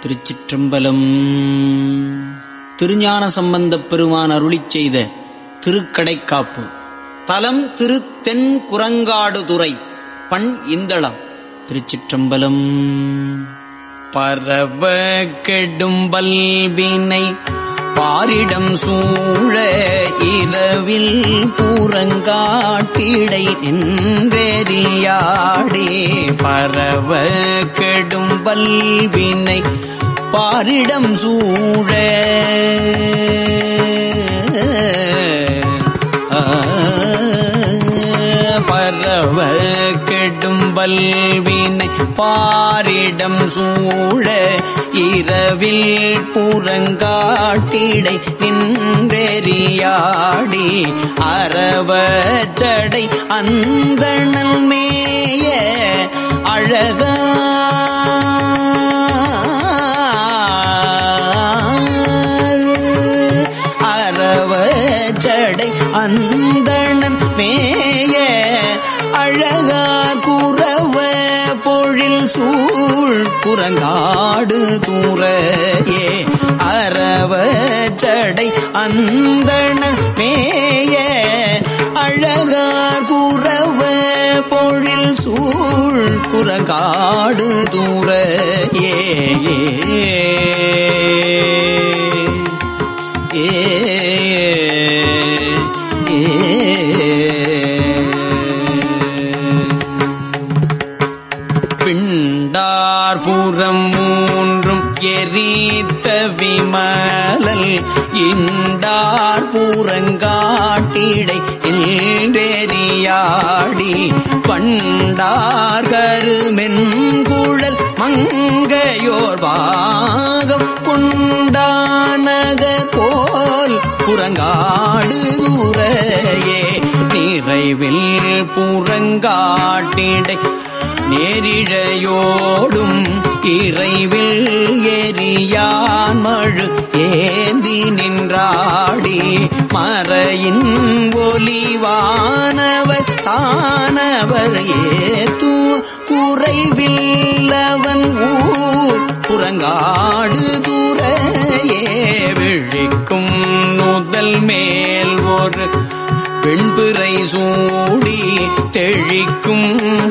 திருச்சிற்றம்பலம். திருஞான சம்பந்தப் பெருமான் அருளிச் செய்த திருக்கடைக்காப்பு. தலம் திரு தென் குரங்காடுதுறை பண் இந்தளம் திருச்சிற்றம்பலம். பரவ கெடும் பாரிடம் சூழ இரவில் பூரங்காட்டிடை நின்றெறியாடே. பரவ கெடும் பல்வினை பாரிடம் சூழ. பரவ கெடும் வல்வினை பாரிடம் சூழ இரவில் புறங்காட்டிடை நின்றெறியாடி அறவ ஜடை அந்தணல் மேய அழகா. அறவ ஜடை அந்தணன் மேய அழகா. சூழ் புறங்காடு தூரையே. அரவ ஜடை அந்தணன் மேய. அழகார் குறவ பொழில் சூழ் புறங்காடு தூரையே. விமலல் இண்டார் பூரங்காட்டிடை என்றெறியாடி பண்டார் கருமென்குழல் மங்கையோர் பாகம் கொண்டானக போல் புறங்காடு தூரையே நிறைவில் புறங்காட்டிடை நேரிழையோடும் இறைவில் எரியான் மழு ஏந்தி நின்றாடி. மறையின் ஒலிவானவர் தானவர் ஏத்து குறைவில்லவன் ஊர். புறங்காடு துறையே விழிக்கும் முதல் மேல் ஒரு பெண்பிறை சூடி தெழிக்கும்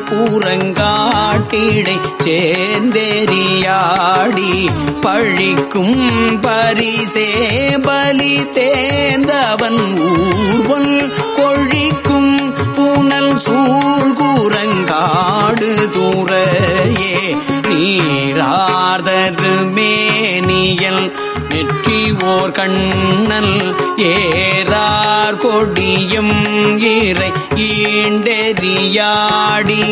பூரங்காட்டிடை சேந்தெறியாடி பழிக்கும் பரிசே பலி தேர்ந்தவன் ஊர்வல் கொழிக்கும் பூனல் சூ ஓர் கண்ணல் ஏறார் கொடியும் இறை ஈண்டெறியாடி.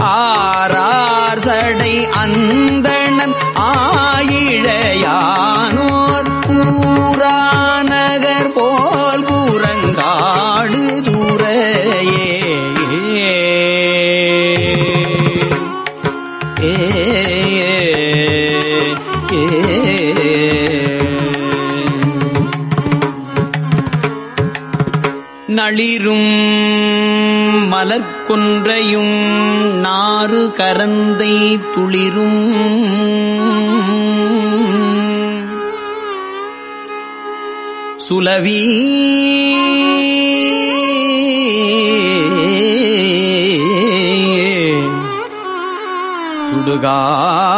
ஆறார் சடை அந்தணன் ஆயிழையானோ நளிரும் மலர்கொன்றையும் நாறு கரந்தை துளிரும். சுலவி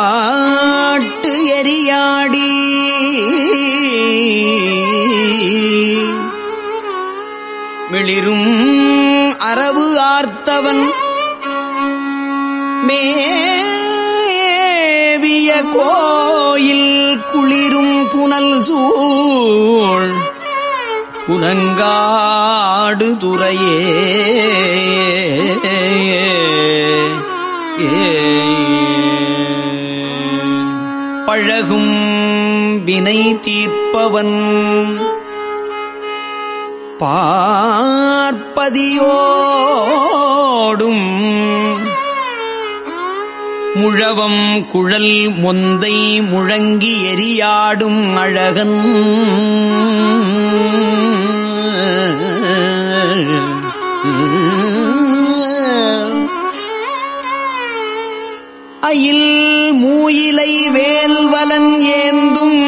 சுடுகாட்டு எரியாடி மிளிரும் அரபு ஆர்த்தவன். மேவிய கோயில் குளிரும் புனல் சூழ். புனங்காடு துறையே. பழகும் வினை தீர்ப்பவன். பார்ப்பதியோடும் முழவம் குழல் மொந்தை முழங்கி எரியாடும் அழகன் அயில் மூயிலை வேல்வலன் ஏந்தும்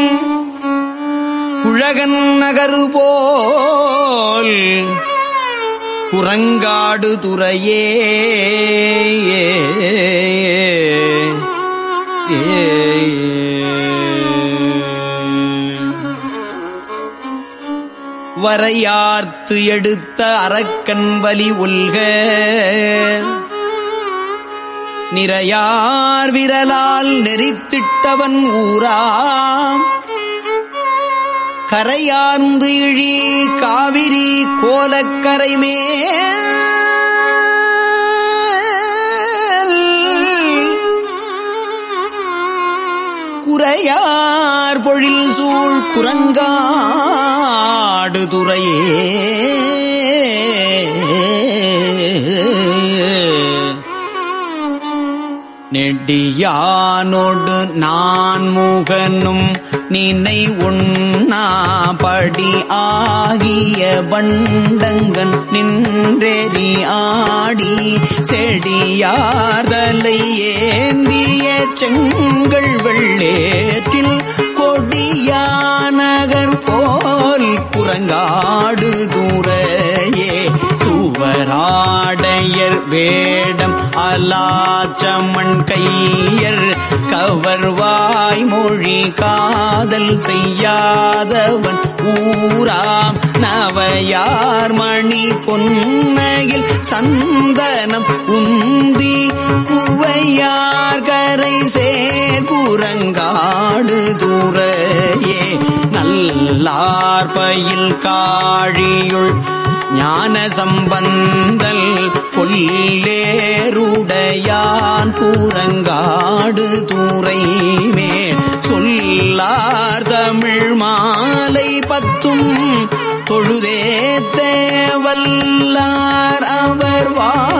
உழகன் நகரு போல் குரங்காடு துறையே. வரையார்த்து எடுத்த அரக்கன் வலி உல்க நிறையார் விரலால் நெறித்திட்டவன் ஊராம். கரையார்ந்து இழி காவிரி கோலக்கரை குறையார் பொழில் சூழ் குரங்காடு துறையே. நெடியானோடு நான் முகனும் நினை உண்ணாபடி ஆகிய வண்டங்கன் நின்றெறி ஆடி செடியார்தலை ஏந்திய செங்கள் வெள்ளேற்றில் கொடியானகர் போல் குரங்காடு தூரையே துவராடையர் வேடம் காலாச்சமண் கையர் கவர்வாய் மொழி காதல் செய்யாதவன் ஊராம் நவையார் மணி பொன்னையில் சந்தனம் உந்தி குவையார் கரை சேர்குரங்காடு தூரையே நல்லார்பயில் காழியுள் ஞான சம்பந்தல் கொல்லேருடையான் கூரங்காடு தூரை மேல். சொல்லார் தமிழ் மாலை பத்தும் தொழுதே தேவல்லார் அவர் வா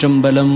திருச்சிற்றம்பலம்